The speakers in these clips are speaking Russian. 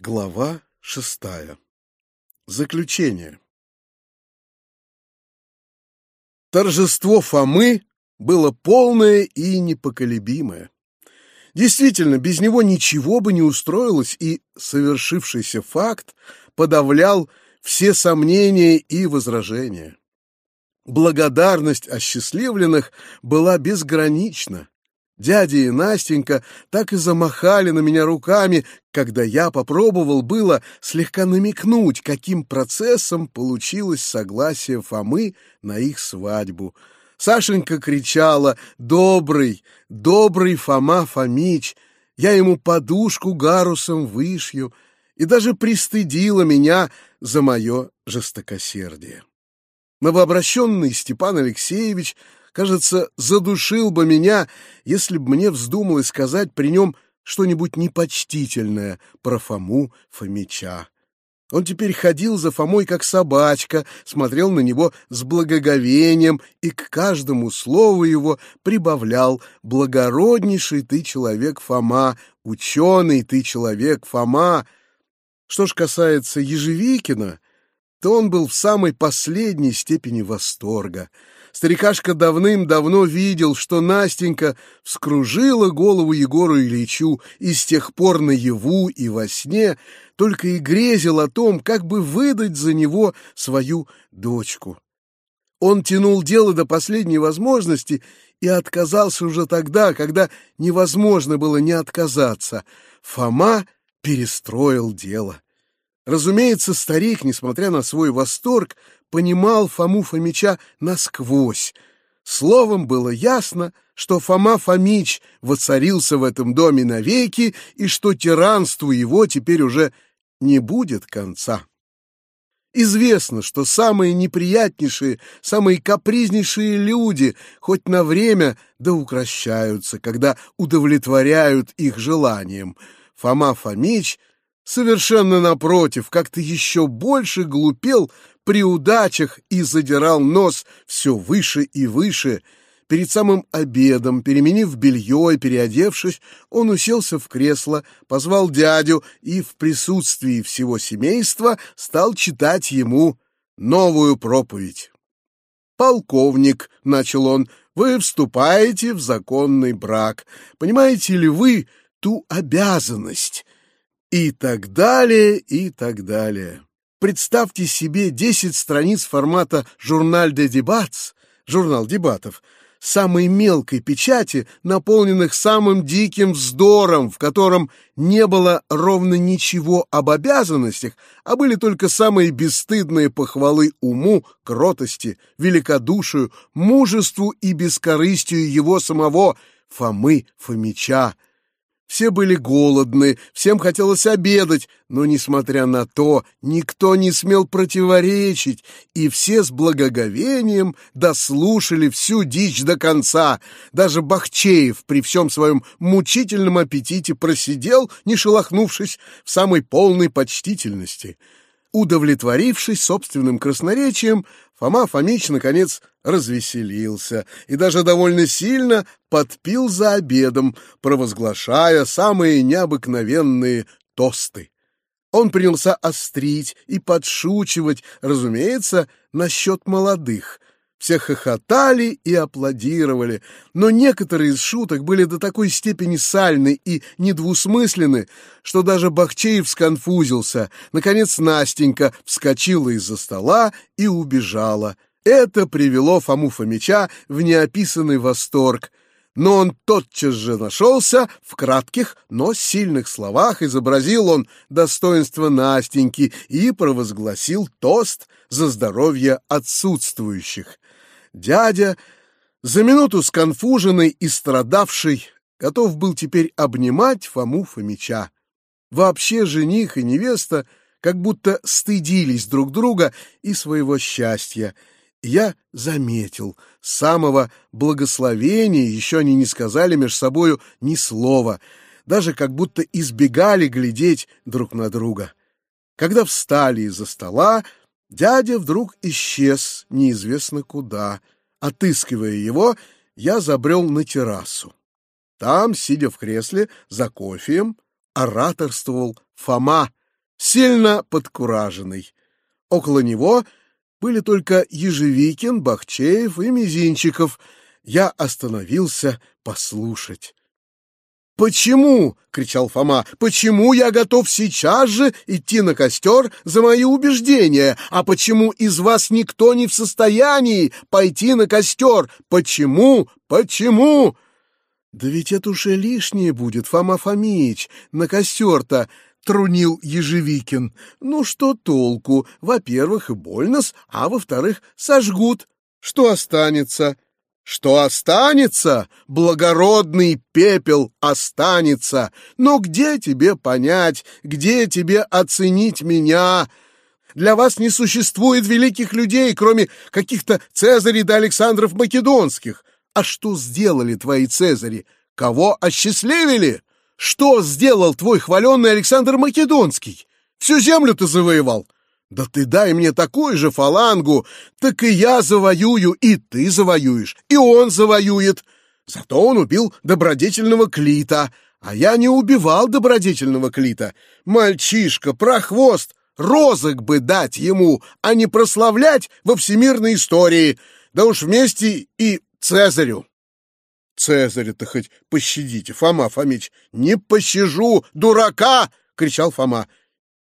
Глава шестая. Заключение. Торжество Фомы было полное и непоколебимое. Действительно, без него ничего бы не устроилось, и совершившийся факт подавлял все сомнения и возражения. Благодарность осчастливленных была безгранична. Дядя и Настенька так и замахали на меня руками, когда я попробовал было слегка намекнуть, каким процессом получилось согласие Фомы на их свадьбу. Сашенька кричала «Добрый, добрый Фома Фомич!» Я ему подушку гарусом вышью и даже пристыдила меня за мое жестокосердие. Новообращенный Степан Алексеевич кажется, задушил бы меня, если бы мне вздумалось сказать при нем что-нибудь непочтительное про Фому Фомича. Он теперь ходил за Фомой как собачка, смотрел на него с благоговением и к каждому слову его прибавлял «Благороднейший ты человек, Фома! Ученый ты человек, Фома!» Что ж касается Ежевикина, то он был в самой последней степени восторга — Старикашка давным-давно видел, что Настенька вскружила голову Егору Ильичу и с тех пор наяву и во сне только и грезил о том, как бы выдать за него свою дочку. Он тянул дело до последней возможности и отказался уже тогда, когда невозможно было не отказаться. Фома перестроил дело. Разумеется, старик, несмотря на свой восторг, понимал Фому Фомича насквозь. Словом, было ясно, что Фома Фомич воцарился в этом доме навеки и что тиранству его теперь уже не будет конца. Известно, что самые неприятнейшие, самые капризнейшие люди хоть на время да укращаются, когда удовлетворяют их желаниям. Фома Фомич совершенно напротив, как-то еще больше глупел при удачах и задирал нос все выше и выше. Перед самым обедом, переменив белье и переодевшись, он уселся в кресло, позвал дядю и в присутствии всего семейства стал читать ему новую проповедь. «Полковник», — начал он, — «вы вступаете в законный брак. Понимаете ли вы ту обязанность?» И так далее, и так далее. Представьте себе 10 страниц формата «Журналь де дебатс», журнал дебатов, самой мелкой печати, наполненных самым диким вздором, в котором не было ровно ничего об обязанностях, а были только самые бесстыдные похвалы уму, кротости, великодушию, мужеству и бескорыстию его самого, Фомы Фомича, все были голодны, всем хотелось обедать, но, несмотря на то, никто не смел противоречить, и все с благоговением дослушали всю дичь до конца. Даже Бахчеев при всем своем мучительном аппетите просидел, не шелохнувшись, в самой полной почтительности. Удовлетворившись собственным красноречием, Фома Фомич, наконец, развеселился и даже довольно сильно подпил за обедом, провозглашая самые необыкновенные тосты. Он принялся острить и подшучивать, разумеется, насчет молодых, все хохотали и аплодировали, но некоторые из шуток были до такой степени сальны и недвусмысленны, что даже Бахчеев сконфузился. Наконец Настенька вскочила из-за стола и убежала. Это привело Фому Фомича в неописанный восторг, но он тотчас же нашелся в кратких, но сильных словах, изобразил он достоинство Настеньки и провозгласил тост за здоровье отсутствующих. Дядя, за минуту сконфуженный и страдавший, готов был теперь обнимать Фому Фомича. Вообще жених и невеста как будто стыдились друг друга и своего счастья. Я заметил, самого благословения еще они не сказали между собою ни слова, даже как будто избегали глядеть друг на друга. Когда встали из-за стола, Дядя вдруг исчез неизвестно куда. Отыскивая его, я забрел на террасу. Там, сидя в кресле за кофеем, ораторствовал Фома, сильно подкураженный. Около него были только Ежевикин, Бахчеев и Мизинчиков. Я остановился послушать. «Почему?» — кричал Фома. «Почему я готов сейчас же идти на костер за мои убеждения? А почему из вас никто не в состоянии пойти на костер? Почему? Почему?» «Да ведь это уже лишнее будет, Фома Фомич, на костер-то!» — трунил Ежевикин. «Ну что толку? Во-первых, и больно-с, а во-вторых, сожгут. Что останется?» Что останется, благородный пепел останется. Но где тебе понять, где тебе оценить меня? Для вас не существует великих людей, кроме каких-то Цезарей да Александров Македонских. А что сделали твои Цезари? Кого осчастливили? Что сделал твой хваленный Александр Македонский? Всю землю ты завоевал. Да ты дай мне такую же фалангу, так и я завоюю, и ты завоюешь, и он завоюет. Зато он убил добродетельного Клита, а я не убивал добродетельного Клита. Мальчишка, прохвост, розык бы дать ему, а не прославлять во всемирной истории, да уж вместе и Цезарю. Цезаря-то хоть пощадите, Фома Фомич. Не пощажу, дурака! — кричал Фома.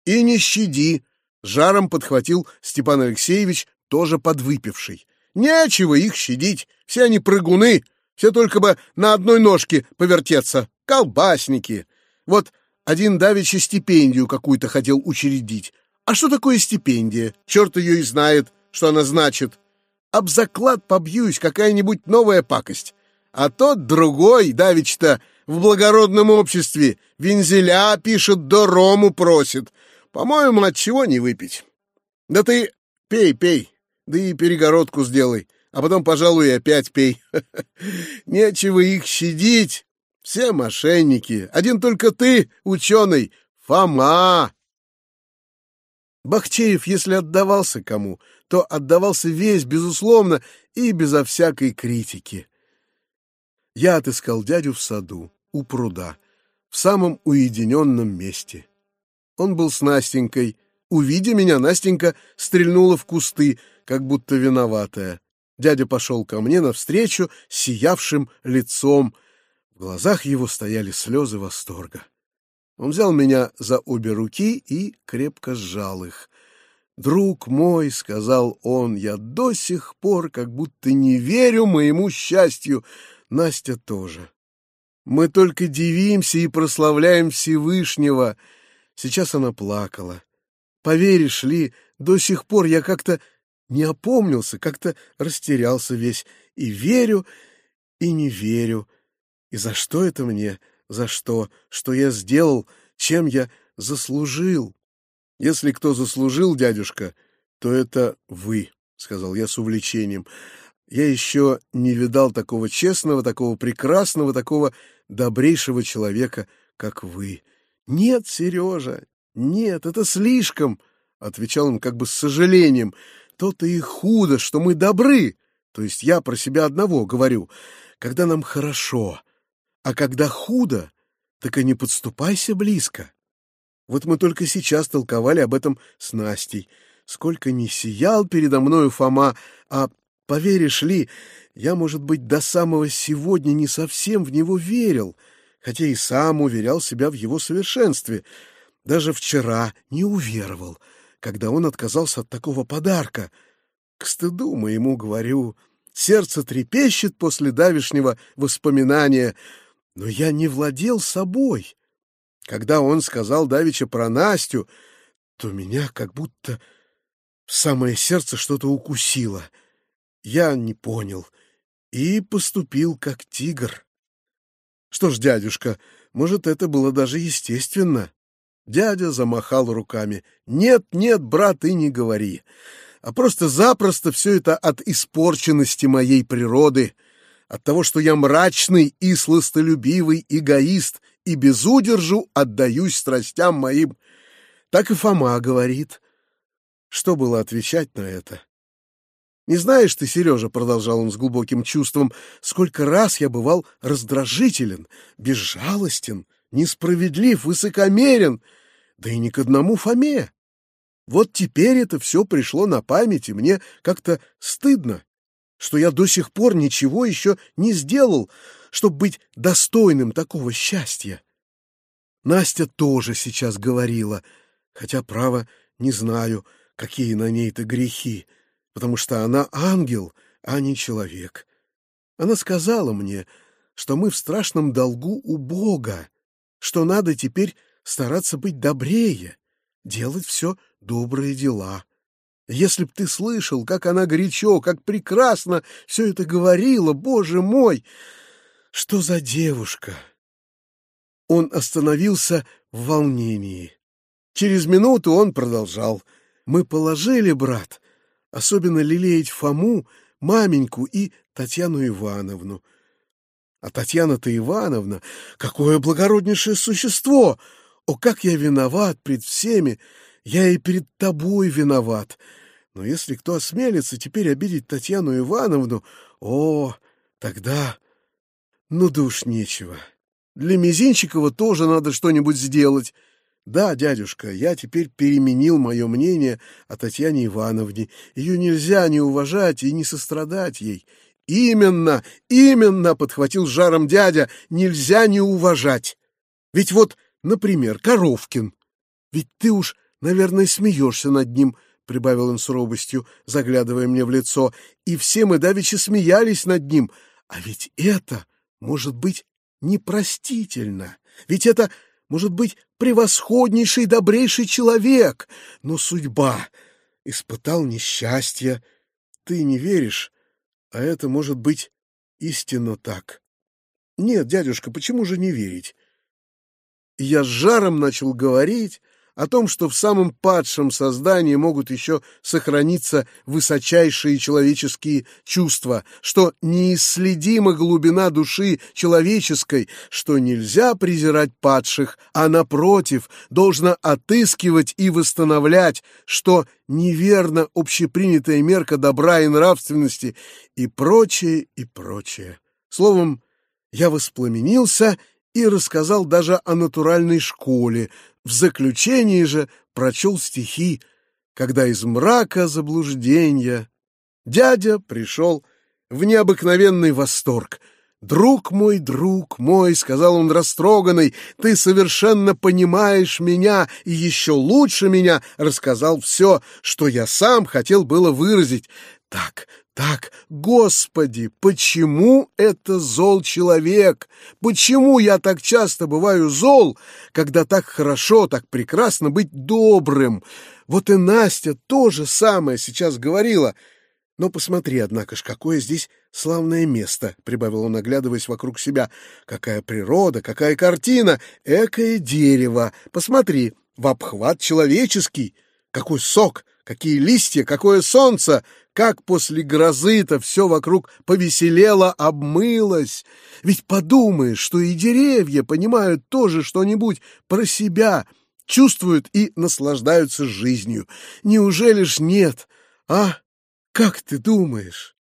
И не щади, Жаром подхватил Степан Алексеевич, тоже подвыпивший. Нечего их щадить, все они прыгуны, все только бы на одной ножке повертеться, колбасники. Вот один давеча стипендию какую-то хотел учредить. А что такое стипендия? Черт ее и знает, что она значит. Об заклад побьюсь, какая-нибудь новая пакость. А тот другой, давич-то, в благородном обществе, вензеля пишет, до рому просит. По-моему, от чего не выпить. Да ты пей, пей, да и перегородку сделай, а потом, пожалуй, опять пей. Нечего их щадить. Все мошенники. Один только ты, ученый, Фома. Бахчеев, если отдавался кому, то отдавался весь, безусловно, и безо всякой критики. Я отыскал дядю в саду, у пруда, в самом уединенном месте — он был с Настенькой. Увидя меня, Настенька стрельнула в кусты, как будто виноватая. Дядя пошел ко мне навстречу сиявшим лицом. В глазах его стояли слезы восторга. Он взял меня за обе руки и крепко сжал их. «Друг мой», — сказал он, — «я до сих пор как будто не верю моему счастью. Настя тоже. Мы только дивимся и прославляем Всевышнего». Сейчас она плакала. Поверишь ли, до сих пор я как-то не опомнился, как-то растерялся весь. И верю, и не верю. И за что это мне? За что? Что я сделал? Чем я заслужил? Если кто заслужил, дядюшка, то это вы, — сказал я с увлечением. Я еще не видал такого честного, такого прекрасного, такого добрейшего человека, как вы. «Нет, Сережа, нет, это слишком», — отвечал он как бы с сожалением. «То-то и худо, что мы добры, то есть я про себя одного говорю, когда нам хорошо, а когда худо, так и не подступайся близко». Вот мы только сейчас толковали об этом с Настей. Сколько не сиял передо мною Фома, а, поверишь ли, я, может быть, до самого сегодня не совсем в него верил — хотя и сам уверял себя в его совершенстве. Даже вчера не уверовал, когда он отказался от такого подарка. К стыду моему говорю, сердце трепещет после давешнего воспоминания, но я не владел собой. Когда он сказал давеча про Настю, то меня как будто в самое сердце что-то укусило. Я не понял и поступил как тигр. Что ж, дядюшка, может, это было даже естественно. Дядя замахал руками. Нет, нет, брат, ты не говори. А просто-запросто все это от испорченности моей природы, от того, что я мрачный и сластолюбивый эгоист и без удержу отдаюсь страстям моим. Так и Фома говорит. Что было отвечать на это? Не знаешь ты, Сережа, — продолжал он с глубоким чувством, — сколько раз я бывал раздражителен, безжалостен, несправедлив, высокомерен. да и не к одному Фоме. Вот теперь это все пришло на память, и мне как-то стыдно, что я до сих пор ничего еще не сделал, чтобы быть достойным такого счастья. Настя тоже сейчас говорила, хотя, право, не знаю, какие на ней-то грехи, потому что она ангел, а не человек. Она сказала мне, что мы в страшном долгу у Бога, что надо теперь стараться быть добрее, делать все добрые дела. Если б ты слышал, как она горячо, как прекрасно все это говорила, боже мой! Что за девушка? Он остановился в волнении. Через минуту он продолжал. Мы положили, брат, особенно лелеять Фому, маменьку и Татьяну Ивановну. А Татьяна-то Ивановна, какое благороднейшее существо! О, как я виноват пред всеми! Я и перед тобой виноват. Но если кто осмелится теперь обидеть Татьяну Ивановну, о, тогда... Ну да уж нечего. Для Мизинчикова тоже надо что-нибудь сделать. Да, дядюшка, я теперь переменил мое мнение о Татьяне Ивановне. Ее нельзя не уважать и не сострадать ей. Именно, именно, подхватил жаром дядя, нельзя не уважать. Ведь вот, например, Коровкин. Ведь ты уж Наверное, смеешься над ним, — прибавил он с робостью, заглядывая мне в лицо. И все мы давеча смеялись над ним. А ведь это может быть непростительно. Ведь это может быть превосходнейший, добрейший человек. Но судьба испытал несчастье. Ты не веришь, а это может быть истинно так. Нет, дядюшка, почему же не верить? я с жаром начал говорить, о том, что в самом падшем создании могут еще сохраниться высочайшие человеческие чувства, что неисследима глубина души человеческой, что нельзя презирать падших, а, напротив, должно отыскивать и восстановлять, что неверно общепринятая мерка добра и нравственности и прочее, и прочее. Словом, я воспламенился и рассказал даже о натуральной школе, в заключении же прочел стихи, когда из мрака заблуждения дядя пришел в необыкновенный восторг. «Друг мой, друг мой», — сказал он растроганный, — «ты совершенно понимаешь меня и еще лучше меня рассказал все, что я сам хотел было выразить. Так, так, Господи, почему это зол человек? Почему я так часто бываю зол, когда так хорошо, так прекрасно быть добрым? Вот и Настя то же самое сейчас говорила. Но посмотри, однако ж, какое здесь славное место, — прибавил он, оглядываясь вокруг себя. Какая природа, какая картина, экое дерево. Посмотри, в обхват человеческий. Какой сок, какие листья, какое солнце, как после грозы-то все вокруг повеселело, обмылось. Ведь подумаешь, что и деревья понимают тоже что-нибудь про себя, чувствуют и наслаждаются жизнью. Неужели ж нет, а? Как ты думаешь?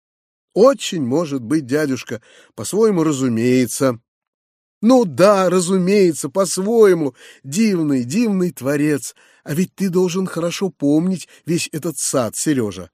Очень может быть, дядюшка, по-своему разумеется. Ну да, разумеется, по-своему. Дивный, дивный творец. А ведь ты должен хорошо помнить весь этот сад, Сережа.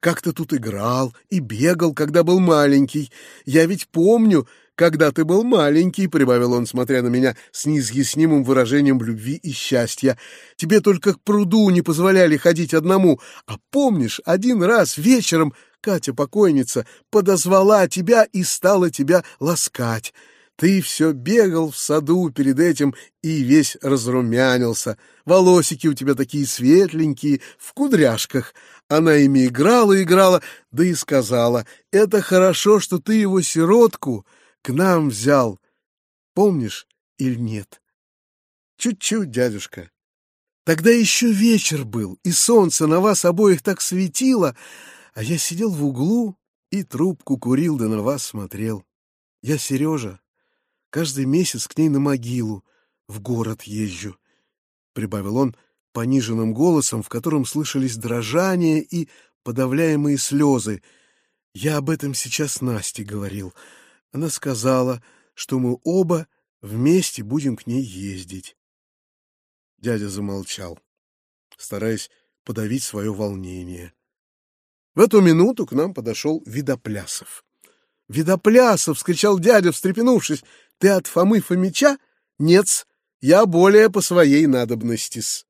Как ты тут играл и бегал, когда был маленький. Я ведь помню, когда ты был маленький, — прибавил он, смотря на меня с неизъяснимым выражением любви и счастья. Тебе только к пруду не позволяли ходить одному. А помнишь, один раз вечером Катя, покойница, подозвала тебя и стала тебя ласкать. Ты все бегал в саду перед этим и весь разрумянился. Волосики у тебя такие светленькие, в кудряшках. Она ими играла, играла, да и сказала, «Это хорошо, что ты его, сиротку, к нам взял. Помнишь или нет?» «Чуть-чуть, дядюшка. Тогда еще вечер был, и солнце на вас обоих так светило, а я сидел в углу и трубку курил, да на вас смотрел. Я Сережа, каждый месяц к ней на могилу в город езжу», — прибавил он, пониженным голосом, в котором слышались дрожание и подавляемые слезы. Я об этом сейчас Насте говорил. Она сказала, что мы оба вместе будем к ней ездить. Дядя замолчал, стараясь подавить свое волнение. В эту минуту к нам подошел Видоплясов. «Видоплясов!» — вскричал дядя, встрепенувшись. «Ты от Фомы Фомича?» «Нет, я более по своей надобности-с».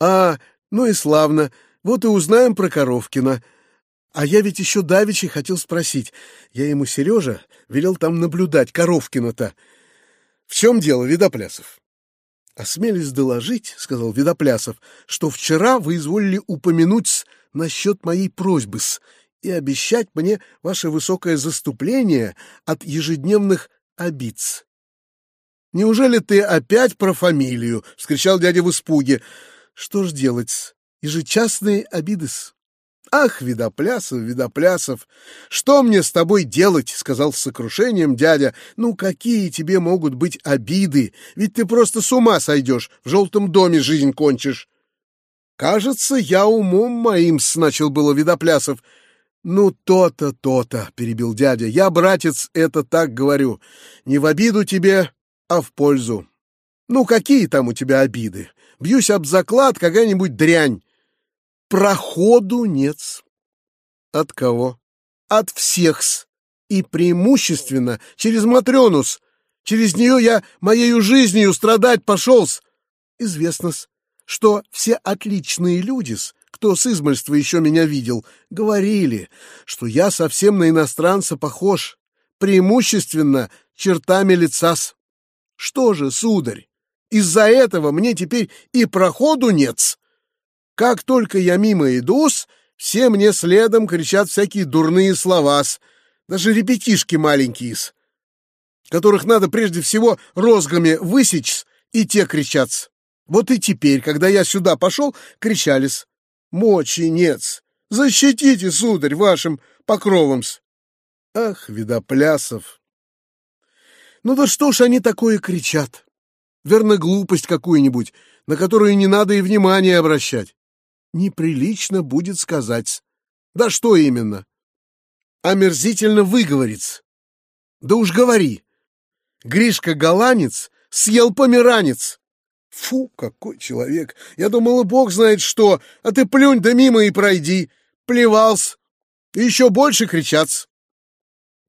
«А, ну и славно. Вот и узнаем про Коровкина. А я ведь еще давеча хотел спросить. Я ему, Сережа, велел там наблюдать Коровкина-то. В чем дело, Видоплясов?» «Осмелись доложить, — сказал Видоплясов, — что вчера вы изволили упомянуть насчет моей просьбы-с и обещать мне ваше высокое заступление от ежедневных обид. «Неужели ты опять про фамилию?» — вскричал дядя в испуге. «Что ж делать? Ежечасные обиды-с». «Ах, Видоплясов, Видоплясов, что мне с тобой делать?» — сказал с сокрушением дядя. «Ну, какие тебе могут быть обиды? Ведь ты просто с ума сойдешь, в желтом доме жизнь кончишь». «Кажется, я умом моим», — начал было Видоплясов. «Ну, то-то, то-то», — перебил дядя. «Я, братец, это так говорю. Не в обиду тебе, а в пользу. Ну, какие там у тебя обиды? Бьюсь об заклад, какая-нибудь дрянь. Проходу нет. От кого? От всех-с. И преимущественно через Матрёнус. Через нее я моею жизнью страдать пошел-с. Известно-с, что все отличные люди-с, кто с измольства еще меня видел, говорили, что я совсем на иностранца похож, преимущественно чертами лица-с. Что же, сударь, из-за этого мне теперь и проходу нет -с. Как только я мимо иду-с, все мне следом кричат всякие дурные слова -с, даже ребятишки маленькие-с, которых надо прежде всего розгами высечь и те кричат -с. Вот и теперь, когда я сюда пошел, кричали-с. Мочи нет Защитите, сударь, вашим покровом-с. Ах, Видоплясов! Ну да что ж они такое кричат? Верно, глупость какую-нибудь, на которую не надо и внимания обращать неприлично будет сказать. Да что именно? Омерзительно выговорится. Да уж говори. Гришка Голанец съел померанец. Фу, какой человек! Я думала, бог знает что, а ты плюнь да мимо и пройди. Плевался. И еще больше кричаться.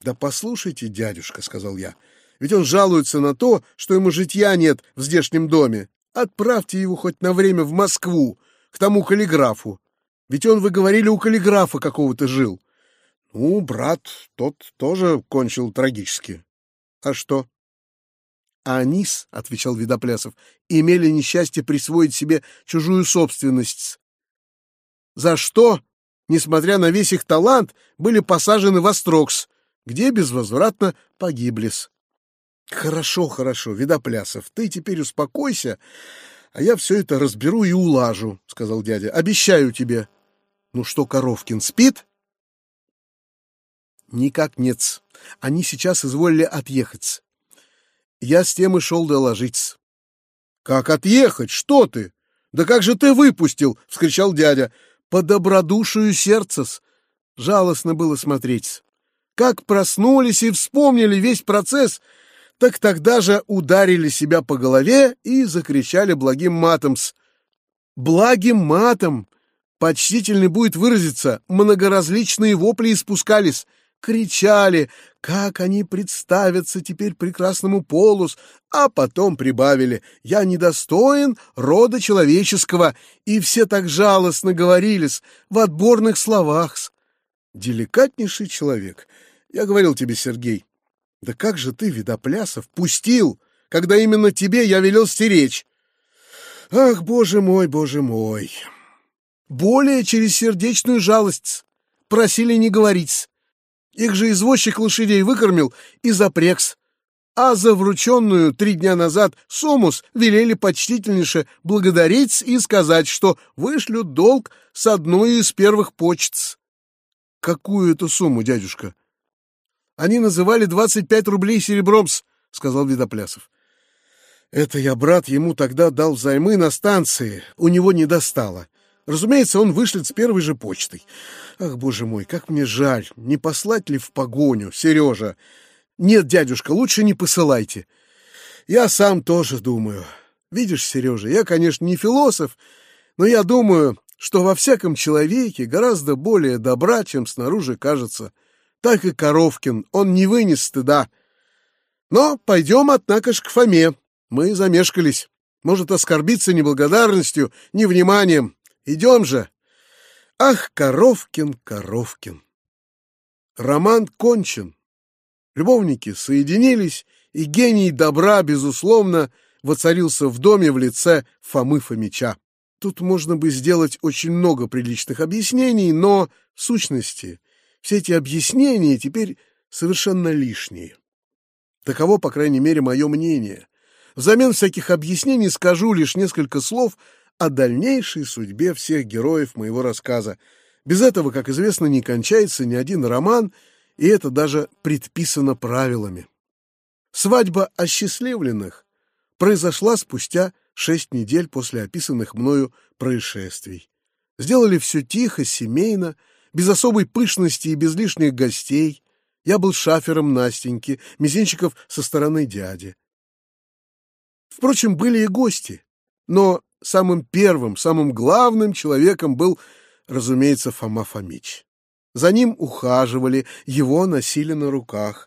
Да послушайте, дядюшка, — сказал я, — ведь он жалуется на то, что ему житья нет в здешнем доме. Отправьте его хоть на время в Москву, к тому каллиграфу. Ведь он, вы говорили, у каллиграфа какого-то жил. Ну, брат, тот тоже кончил трагически. А что? А Анис, — отвечал Видоплясов, — имели несчастье присвоить себе чужую собственность. За что, несмотря на весь их талант, были посажены в Острокс, где безвозвратно погибли. Хорошо, хорошо, Видоплясов, ты теперь успокойся, а я все это разберу и улажу, — сказал дядя. — Обещаю тебе. — Ну что, Коровкин спит? — Никак нет. Они сейчас изволили отъехать. Я с тем и шел доложиться. — Как отъехать? Что ты? Да как же ты выпустил? — вскричал дядя. — По добродушию -с. Жалостно было смотреть. Как проснулись и вспомнили весь процесс — так тогда же ударили себя по голове и закричали благим матом с «Благим матом!» Почтительный будет выразиться, многоразличные вопли испускались, кричали, как они представятся теперь прекрасному полус, а потом прибавили «Я недостоин рода человеческого», и все так жалостно говорились в отборных словах. Деликатнейший человек. Я говорил тебе, Сергей, да как же ты, Видоплясов, пустил, когда именно тебе я велел стеречь? Ах, боже мой, боже мой! Более через сердечную жалость просили не говорить. Их же извозчик лошадей выкормил и запрекс. А за врученную три дня назад сумус велели почтительнейше благодарить и сказать, что вышлют долг с одной из первых почт. Какую эту сумму, дядюшка? Они называли двадцать пять рублей серебромс, — сказал Видоплясов. Это я, брат, ему тогда дал взаймы на станции, у него не достало. Разумеется, он вышлет с первой же почтой. Ах, боже мой, как мне жаль, не послать ли в погоню, Сережа? Нет, дядюшка, лучше не посылайте. Я сам тоже думаю. Видишь, Сережа, я, конечно, не философ, но я думаю, что во всяком человеке гораздо более добра, чем снаружи кажется. Так и Коровкин, он не вынес стыда. Но пойдем, однако ж, к Фоме. Мы замешкались. Может оскорбиться неблагодарностью, невниманием. Идем же. Ах, Коровкин, Коровкин. Роман кончен. Любовники соединились, и гений добра, безусловно, воцарился в доме в лице Фомы Фомича. Тут можно бы сделать очень много приличных объяснений, но, в сущности, все эти объяснения теперь совершенно лишние. Таково, по крайней мере, мое мнение. Взамен всяких объяснений скажу лишь несколько слов о дальнейшей судьбе всех героев моего рассказа. Без этого, как известно, не кончается ни один роман, и это даже предписано правилами. Свадьба осчастливленных произошла спустя шесть недель после описанных мною происшествий. Сделали все тихо, семейно, без особой пышности и без лишних гостей. Я был шафером Настеньки, Мизинчиков со стороны дяди. Впрочем, были и гости, но самым первым, самым главным человеком был, разумеется, Фома Фомич. За ним ухаживали, его носили на руках.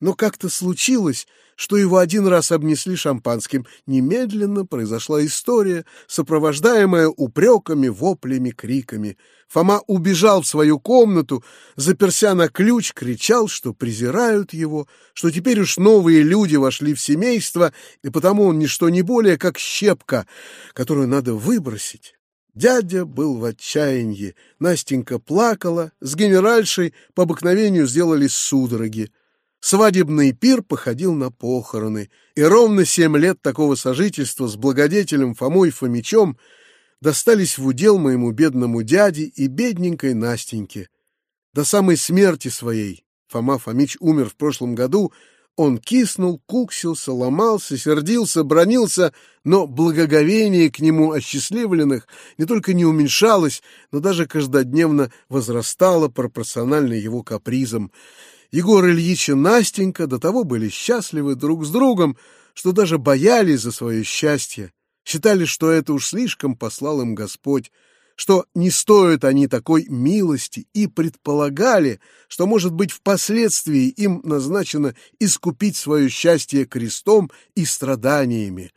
Но как-то случилось, что его один раз обнесли шампанским. Немедленно произошла история, сопровождаемая упреками, воплями, криками. Фома убежал в свою комнату, заперся на ключ, кричал, что презирают его, что теперь уж новые люди вошли в семейство, и потому он не что не более, как щепка, которую надо выбросить. Дядя был в отчаянии, Настенька плакала, с генеральшей по обыкновению сделали судороги. Свадебный пир походил на похороны, и ровно семь лет такого сожительства с благодетелем Фомой Фомичом достались в удел моему бедному дяде и бедненькой Настеньке. До самой смерти своей Фома Фомич умер в прошлом году, он киснул, куксился, ломался, сердился, бронился, но благоговение к нему осчастливленных не только не уменьшалось, но даже каждодневно возрастало пропорционально его капризам. Егор Ильич и Настенька до того были счастливы друг с другом, что даже боялись за свое счастье, считали, что это уж слишком послал им Господь, что не стоят они такой милости, и предполагали, что, может быть, впоследствии им назначено искупить свое счастье крестом и страданиями.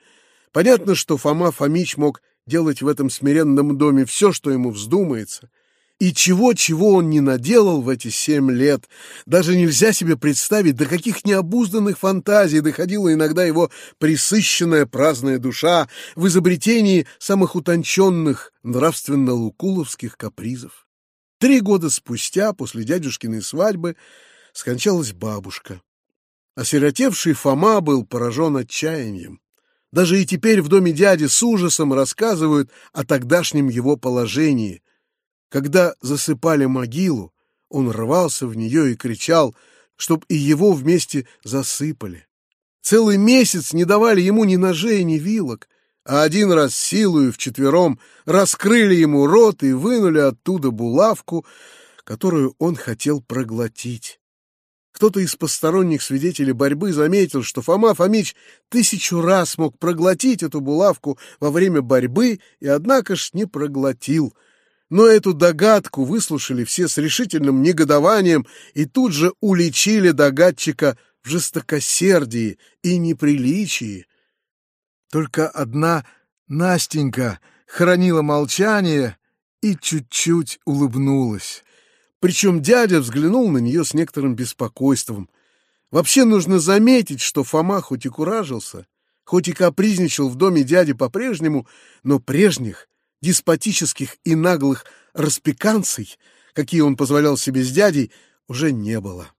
Понятно, что Фома Фомич мог делать в этом смиренном доме все, что ему вздумается — и чего-чего он не наделал в эти семь лет. Даже нельзя себе представить, до каких необузданных фантазий доходила иногда его присыщенная праздная душа в изобретении самых утонченных нравственно-лукуловских капризов. Три года спустя, после дядюшкиной свадьбы, скончалась бабушка. Осиротевший Фома был поражен отчаянием. Даже и теперь в доме дяди с ужасом рассказывают о тогдашнем его положении — когда засыпали могилу, он рвался в нее и кричал, чтоб и его вместе засыпали. Целый месяц не давали ему ни ножей, ни вилок, а один раз силою вчетвером раскрыли ему рот и вынули оттуда булавку, которую он хотел проглотить. Кто-то из посторонних свидетелей борьбы заметил, что Фома Фомич тысячу раз мог проглотить эту булавку во время борьбы и, однако ж, не проглотил — но эту догадку выслушали все с решительным негодованием и тут же уличили догадчика в жестокосердии и неприличии. Только одна Настенька хранила молчание и чуть-чуть улыбнулась. Причем дядя взглянул на нее с некоторым беспокойством. Вообще нужно заметить, что Фома хоть и куражился, хоть и капризничал в доме дяди по-прежнему, но прежних деспотических и наглых распеканций, какие он позволял себе с дядей, уже не было.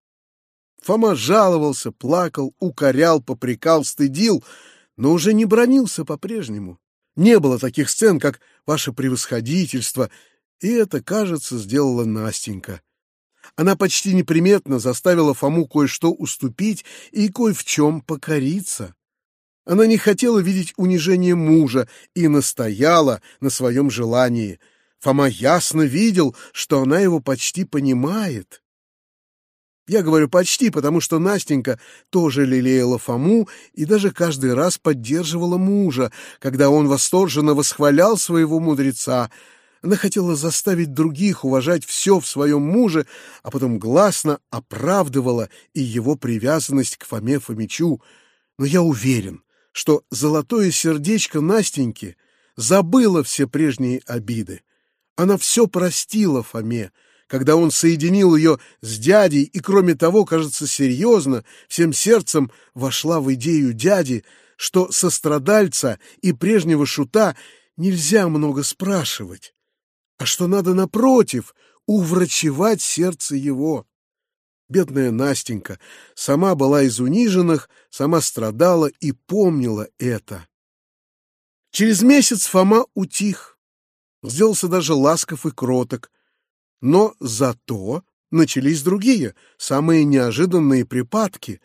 Фома жаловался, плакал, укорял, попрекал, стыдил, но уже не бронился по-прежнему. Не было таких сцен, как «Ваше превосходительство», и это, кажется, сделала Настенька. Она почти неприметно заставила Фому кое-что уступить и кое в чем покориться. Она не хотела видеть унижение мужа и настояла на своем желании. Фома ясно видел, что она его почти понимает. Я говорю «почти», потому что Настенька тоже лелеяла Фому и даже каждый раз поддерживала мужа, когда он восторженно восхвалял своего мудреца. Она хотела заставить других уважать все в своем муже, а потом гласно оправдывала и его привязанность к Фоме Фомичу. Но я уверен, что золотое сердечко Настеньки забыло все прежние обиды. Она все простила Фоме, когда он соединил ее с дядей и, кроме того, кажется, серьезно, всем сердцем вошла в идею дяди, что сострадальца и прежнего шута нельзя много спрашивать, а что надо, напротив, уврачевать сердце его. Бедная Настенька сама была из униженных, сама страдала и помнила это. Через месяц Фома утих, сделался даже ласков и кроток, но зато начались другие, самые неожиданные припадки.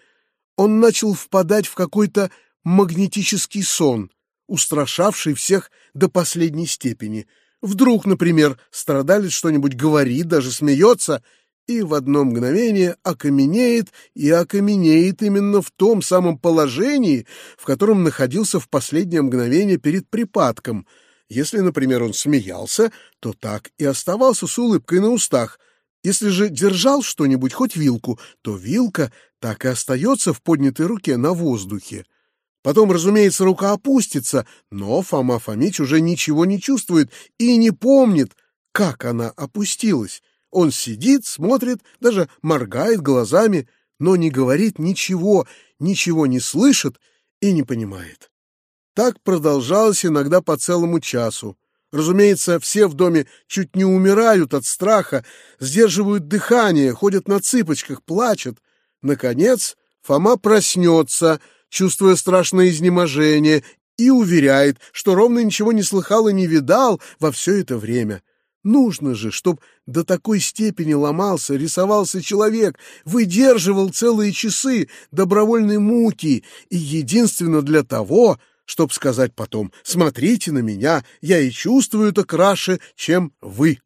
Он начал впадать в какой-то магнетический сон, устрашавший всех до последней степени. Вдруг, например, страдалец что-нибудь говорит, даже смеется, и в одно мгновение окаменеет, и окаменеет именно в том самом положении, в котором находился в последнее мгновение перед припадком — если, например, он смеялся, то так и оставался с улыбкой на устах. Если же держал что-нибудь, хоть вилку, то вилка так и остается в поднятой руке на воздухе. Потом, разумеется, рука опустится, но Фома Фомич уже ничего не чувствует и не помнит, как она опустилась. Он сидит, смотрит, даже моргает глазами, но не говорит ничего, ничего не слышит и не понимает. Так продолжалось иногда по целому часу. Разумеется, все в доме чуть не умирают от страха, сдерживают дыхание, ходят на цыпочках, плачут. Наконец, Фома проснется, чувствуя страшное изнеможение, и уверяет, что ровно ничего не слыхал и не видал во все это время. Нужно же, чтоб до такой степени ломался, рисовался человек, выдерживал целые часы добровольной муки, и единственно для того, чтоб сказать потом «Смотрите на меня, я и чувствую-то краше, чем вы».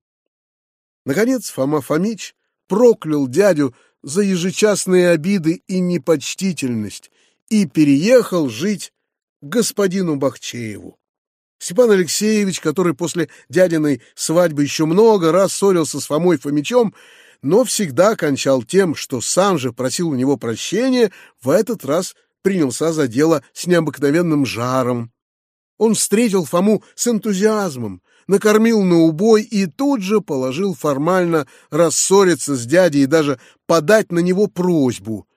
Наконец Фома Фомич проклял дядю за ежечасные обиды и непочтительность и переехал жить к господину Бахчееву. Степан Алексеевич, который после дядиной свадьбы еще много раз ссорился с Фомой Фомичом, но всегда кончал тем, что сам же просил у него прощения, в этот раз принялся за дело с необыкновенным жаром. Он встретил Фому с энтузиазмом, накормил на убой и тут же положил формально рассориться с дядей и даже подать на него просьбу.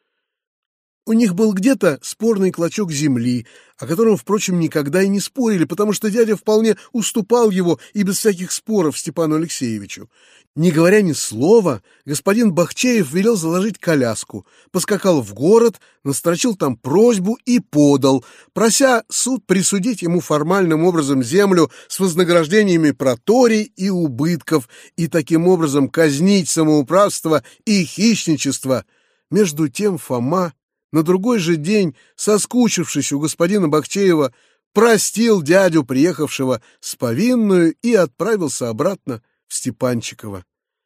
У них был где-то спорный клочок земли, о котором, впрочем, никогда и не спорили, потому что дядя вполне уступал его и без всяких споров Степану Алексеевичу. Не говоря ни слова, господин Бахчеев велел заложить коляску, поскакал в город, настрочил там просьбу и подал, прося суд присудить ему формальным образом землю с вознаграждениями проторий и убытков и таким образом казнить самоуправство и хищничество. Между тем Фома на другой же день, соскучившись у господина Бахчеева, простил дядю, приехавшего с повинную, и отправился обратно Степанчикова.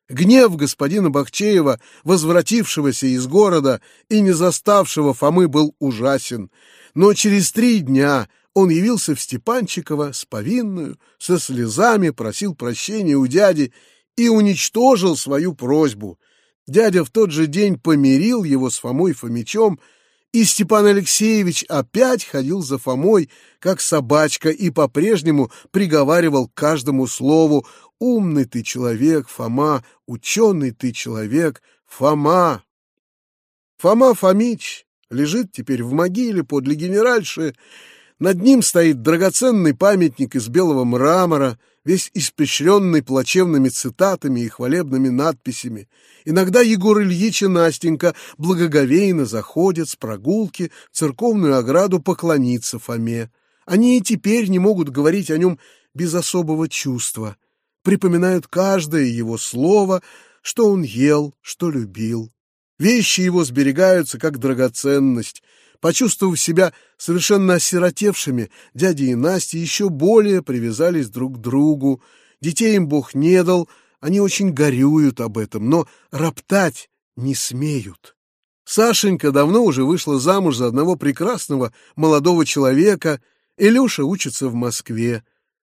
Гнев господина Бахчеева, возвратившегося из города и не заставшего Фомы, был ужасен. Но через три дня он явился в Степанчиково с повинную, со слезами просил прощения у дяди и уничтожил свою просьбу. Дядя в тот же день помирил его с Фомой Фомичом, и Степан Алексеевич опять ходил за Фомой, как собачка, и по-прежнему приговаривал каждому слову Умный ты человек, Фома, ученый ты человек, Фома. Фома Фомич лежит теперь в могиле подле генеральши. Над ним стоит драгоценный памятник из белого мрамора, весь испещренный плачевными цитатами и хвалебными надписями. Иногда Егор Ильич и Настенька благоговейно заходят с прогулки в церковную ограду поклониться Фоме. Они и теперь не могут говорить о нем без особого чувства — припоминают каждое его слово, что он ел, что любил. Вещи его сберегаются как драгоценность. Почувствовав себя совершенно осиротевшими, дядя и Настя еще более привязались друг к другу. Детей им Бог не дал, они очень горюют об этом, но роптать не смеют. Сашенька давно уже вышла замуж за одного прекрасного молодого человека, Илюша учится в Москве.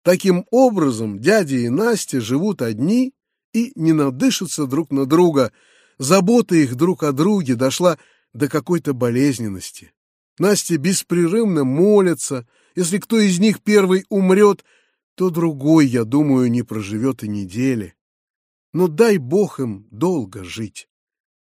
Таким образом, дядя и Настя живут одни и не надышатся друг на друга. Забота их друг о друге дошла до какой-то болезненности. Настя беспрерывно молится. Если кто из них первый умрет, то другой, я думаю, не проживет и недели. Но дай Бог им долго жить.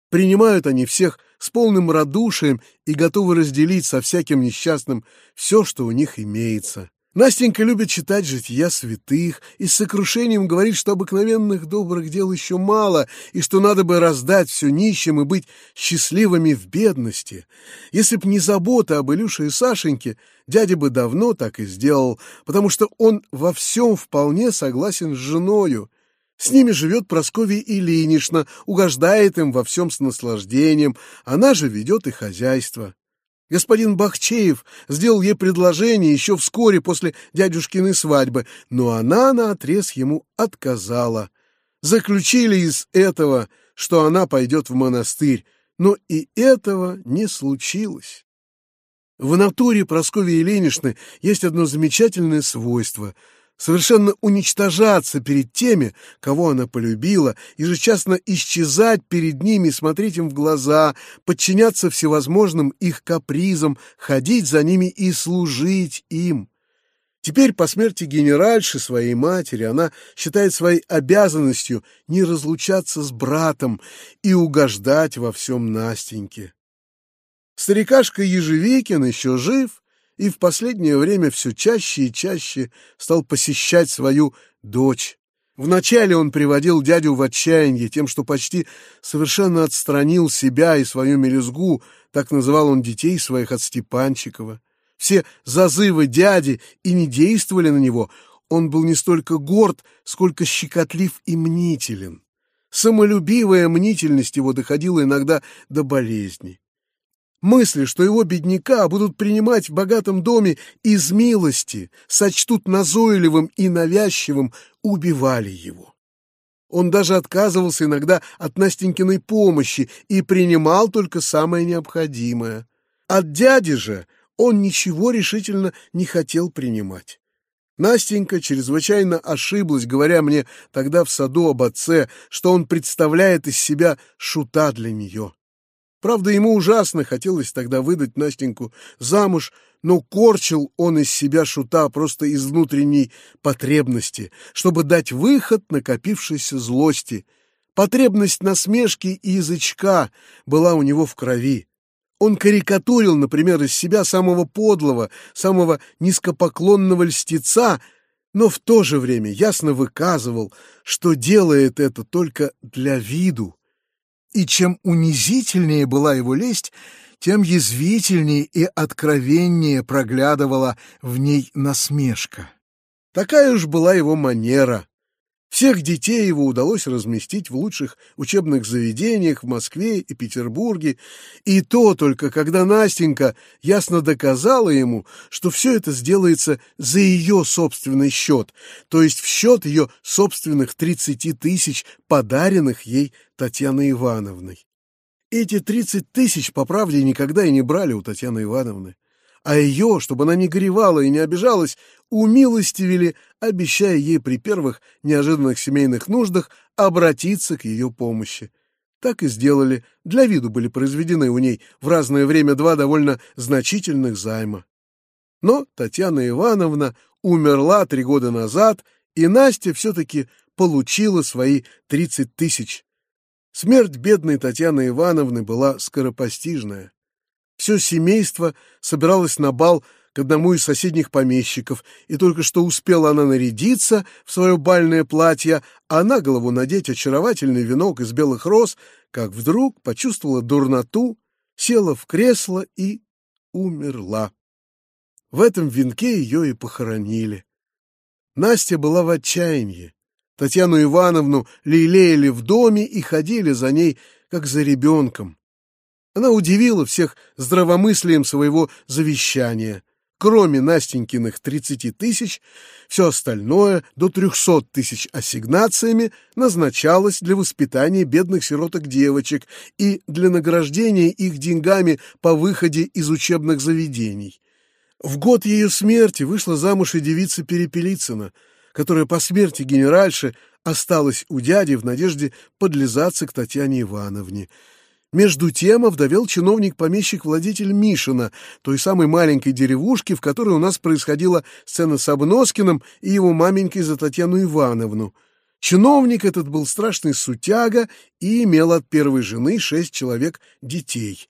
Принимают они всех с полным радушием и готовы разделить со всяким несчастным все, что у них имеется. Настенька любит читать жития святых и с сокрушением говорит, что обыкновенных добрых дел еще мало, и что надо бы раздать все нищим и быть счастливыми в бедности. Если б не забота об Илюше и Сашеньке, дядя бы давно так и сделал, потому что он во всем вполне согласен с женою. С ними живет Прасковья Ильинична, угождает им во всем с наслаждением, она же ведет и хозяйство. Господин Бахчеев сделал ей предложение еще вскоре после дядюшкиной свадьбы, но она наотрез ему отказала. Заключили из этого, что она пойдет в монастырь, но и этого не случилось. В натуре Прасковьи Ильиничны есть одно замечательное свойство — совершенно уничтожаться перед теми, кого она полюбила, ежечасно исчезать перед ними, смотреть им в глаза, подчиняться всевозможным их капризам, ходить за ними и служить им. Теперь по смерти генеральши своей матери она считает своей обязанностью не разлучаться с братом и угождать во всем Настеньке. Старикашка Ежевикин еще жив, и в последнее время все чаще и чаще стал посещать свою дочь. Вначале он приводил дядю в отчаяние тем, что почти совершенно отстранил себя и свою мелюзгу, так называл он детей своих от Степанчикова. Все зазывы дяди и не действовали на него, он был не столько горд, сколько щекотлив и мнителен. Самолюбивая мнительность его доходила иногда до болезни. Мысли, что его бедняка будут принимать в богатом доме из милости, сочтут назойливым и навязчивым, убивали его. Он даже отказывался иногда от Настенькиной помощи и принимал только самое необходимое. От дяди же он ничего решительно не хотел принимать. Настенька чрезвычайно ошиблась, говоря мне тогда в саду об отце, что он представляет из себя шута для нее. Правда, ему ужасно хотелось тогда выдать Настеньку замуж, но корчил он из себя шута просто из внутренней потребности, чтобы дать выход накопившейся злости. Потребность насмешки и язычка была у него в крови. Он карикатурил, например, из себя самого подлого, самого низкопоклонного льстеца, но в то же время ясно выказывал, что делает это только для виду, и чем унизительнее была его лесть, тем язвительнее и откровеннее проглядывала в ней насмешка. Такая уж была его манера всех детей его удалось разместить в лучших учебных заведениях в Москве и Петербурге, и то только когда Настенька ясно доказала ему, что все это сделается за ее собственный счет, то есть в счет ее собственных 30 тысяч, подаренных ей Татьяной Ивановной. Эти 30 тысяч, по правде, никогда и не брали у Татьяны Ивановны а ее, чтобы она не горевала и не обижалась, умилостивили, обещая ей при первых неожиданных семейных нуждах обратиться к ее помощи. Так и сделали. Для виду были произведены у ней в разное время два довольно значительных займа. Но Татьяна Ивановна умерла три года назад, и Настя все-таки получила свои тридцать тысяч. Смерть бедной Татьяны Ивановны была скоропостижная. Все семейство собиралось на бал к одному из соседних помещиков, и только что успела она нарядиться в свое бальное платье, а на голову надеть очаровательный венок из белых роз, как вдруг почувствовала дурноту, села в кресло и умерла. В этом венке ее и похоронили. Настя была в отчаянии. Татьяну Ивановну лелеяли в доме и ходили за ней, как за ребенком. Она удивила всех здравомыслием своего завещания. кроме Настенькиных 30 тысяч, все остальное до 300 тысяч ассигнациями назначалось для воспитания бедных сироток-девочек и для награждения их деньгами по выходе из учебных заведений. В год ее смерти вышла замуж и девица Перепелицына, которая по смерти генеральши осталась у дяди в надежде подлизаться к Татьяне Ивановне. Между тем овдовел чиновник-помещик-владетель Мишина, той самой маленькой деревушки, в которой у нас происходила сцена с Обноскиным и его маменькой за Татьяну Ивановну. Чиновник этот был страшный сутяга и имел от первой жены шесть человек детей.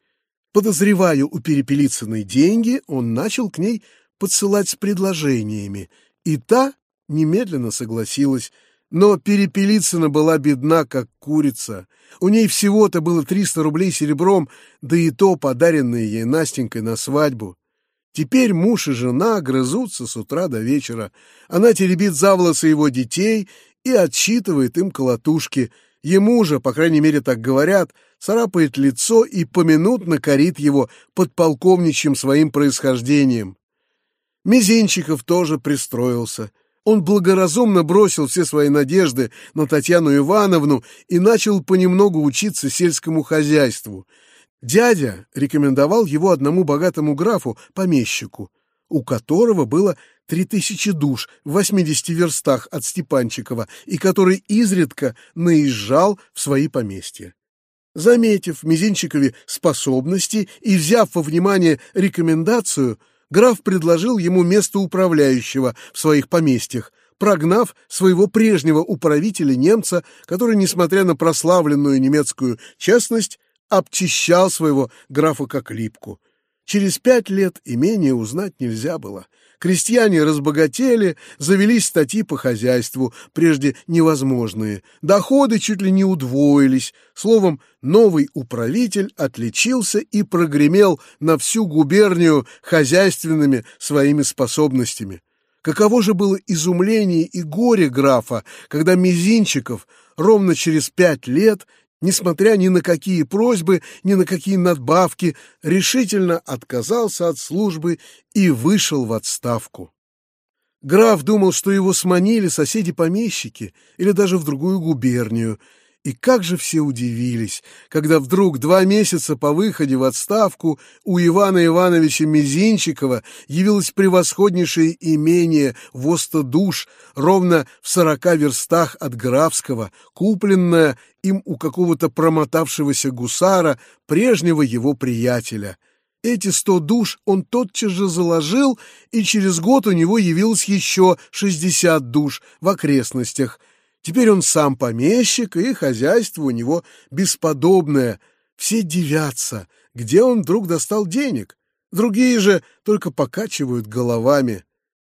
Подозревая у Перепелицыной деньги, он начал к ней подсылать с предложениями, и та немедленно согласилась, но Перепелицына была бедна, как курица. У ней всего-то было 300 рублей серебром, да и то подаренные ей Настенькой на свадьбу. Теперь муж и жена грызутся с утра до вечера. Она теребит за волосы его детей и отсчитывает им колотушки. Ему же, по крайней мере так говорят, царапает лицо и поминутно корит его подполковничьим своим происхождением. Мизинчиков тоже пристроился — он благоразумно бросил все свои надежды на Татьяну Ивановну и начал понемногу учиться сельскому хозяйству. Дядя рекомендовал его одному богатому графу, помещику, у которого было три тысячи душ в восьмидесяти верстах от Степанчикова и который изредка наезжал в свои поместья. Заметив Мизинчикове способности и взяв во внимание рекомендацию – граф предложил ему место управляющего в своих поместьях, прогнав своего прежнего управителя немца, который, несмотря на прославленную немецкую честность, обчищал своего графа как липку. Через пять лет имение узнать нельзя было. Крестьяне разбогатели, завелись статьи по хозяйству, прежде невозможные. Доходы чуть ли не удвоились. Словом, новый управитель отличился и прогремел на всю губернию хозяйственными своими способностями. Каково же было изумление и горе графа, когда Мизинчиков ровно через пять лет несмотря ни на какие просьбы, ни на какие надбавки, решительно отказался от службы и вышел в отставку. Граф думал, что его сманили соседи-помещики или даже в другую губернию, и как же все удивились, когда вдруг два месяца по выходе в отставку у Ивана Ивановича Мизинчикова явилось превосходнейшее имение Воста душ ровно в сорока верстах от Графского, купленное им у какого-то промотавшегося гусара, прежнего его приятеля. Эти сто душ он тотчас же заложил, и через год у него явилось еще шестьдесят душ в окрестностях – Теперь он сам помещик, и хозяйство у него бесподобное. Все дивятся, где он вдруг достал денег. Другие же только покачивают головами.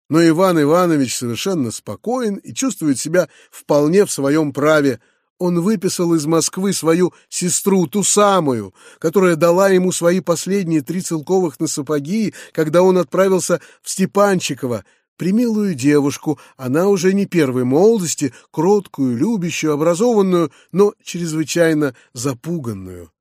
Но Иван Иванович совершенно спокоен и чувствует себя вполне в своем праве. Он выписал из Москвы свою сестру, ту самую, которая дала ему свои последние три целковых на сапоги, когда он отправился в Степанчиково, примилую девушку, она уже не первой молодости, кроткую, любящую, образованную, но чрезвычайно запуганную.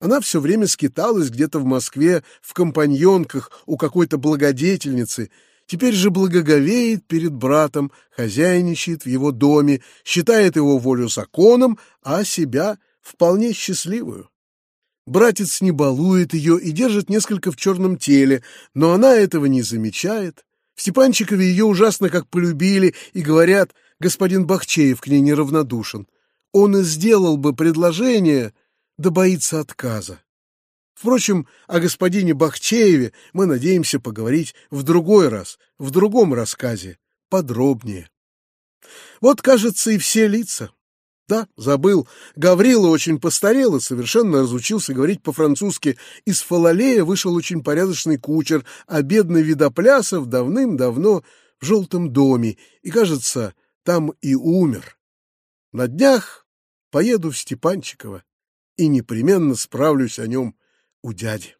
Она все время скиталась где-то в Москве, в компаньонках у какой-то благодетельницы, теперь же благоговеет перед братом, хозяйничает в его доме, считает его волю законом, а себя вполне счастливую. Братец не балует ее и держит несколько в черном теле, но она этого не замечает. В Степанчикове ее ужасно как полюбили и говорят, господин Бахчеев к ней неравнодушен. Он и сделал бы предложение, да боится отказа. Впрочем, о господине Бахчееве мы надеемся поговорить в другой раз, в другом рассказе, подробнее. Вот, кажется, и все лица. Да, забыл. Гаврила очень постарел и совершенно разучился говорить по-французски. Из Фалалея вышел очень порядочный кучер, а бедный Видоплясов давным-давно в желтом доме, и, кажется, там и умер. На днях поеду в Степанчиково и непременно справлюсь о нем у дяди.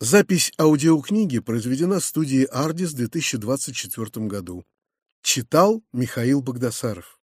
Запись аудиокниги произведена в студии «Ардис» в 2024 году. Читал Михаил Богдасаров